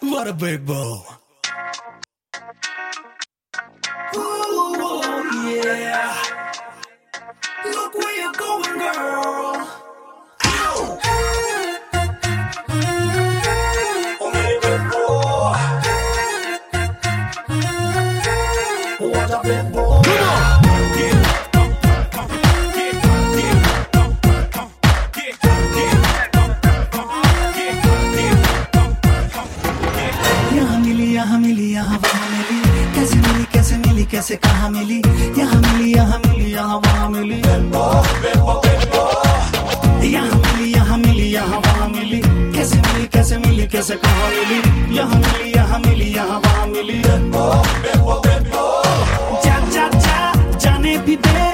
what a big ball. Ooh, oh, yeah. कैसे कहाँ मिली? यहाँ मिली यहाँ मिली, यहाँ वहाँ मिली। यहाँ मिली यहाँ मिली, यहाँ वहाँ मिली। कैसे मिली कैसे मिली, कैसे कहाँ मिली? यहाँ मिली यहाँ मिली, यहाँ वहाँ मिली। जा जा जा, जाने भी दे।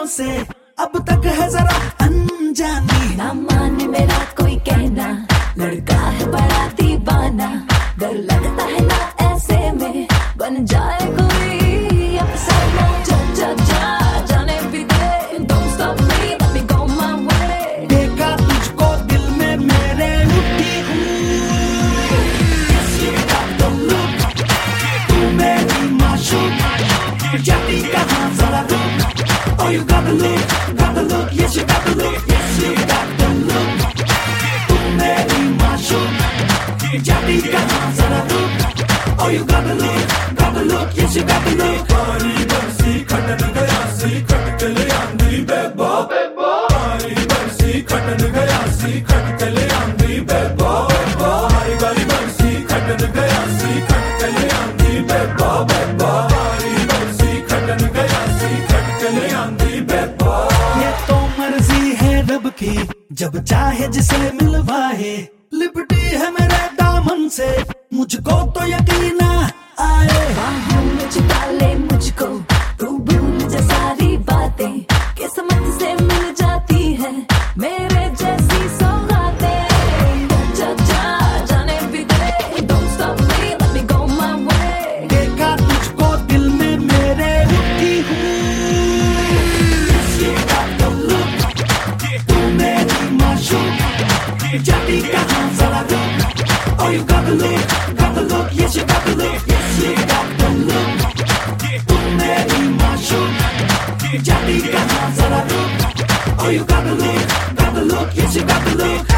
लम्हों से। अब तक है जरा अनजानी। ना मान मेरा कोई कहना। लड़का है बड़ा Oh, you got the look, got the look, yes, you got the look, yes, you got the look. Tu me dimacho, ya te जब चाहे जिसे मिलवाए लिपटी है मेरे दामन से। मुझको तो यकीन आए। Oh, you got the look, got the look, yes, you got the look, yes, you got the look. 운내리마쇼 자리가 나서라 look. Oh, you got the look, got the look, yes, you got the look.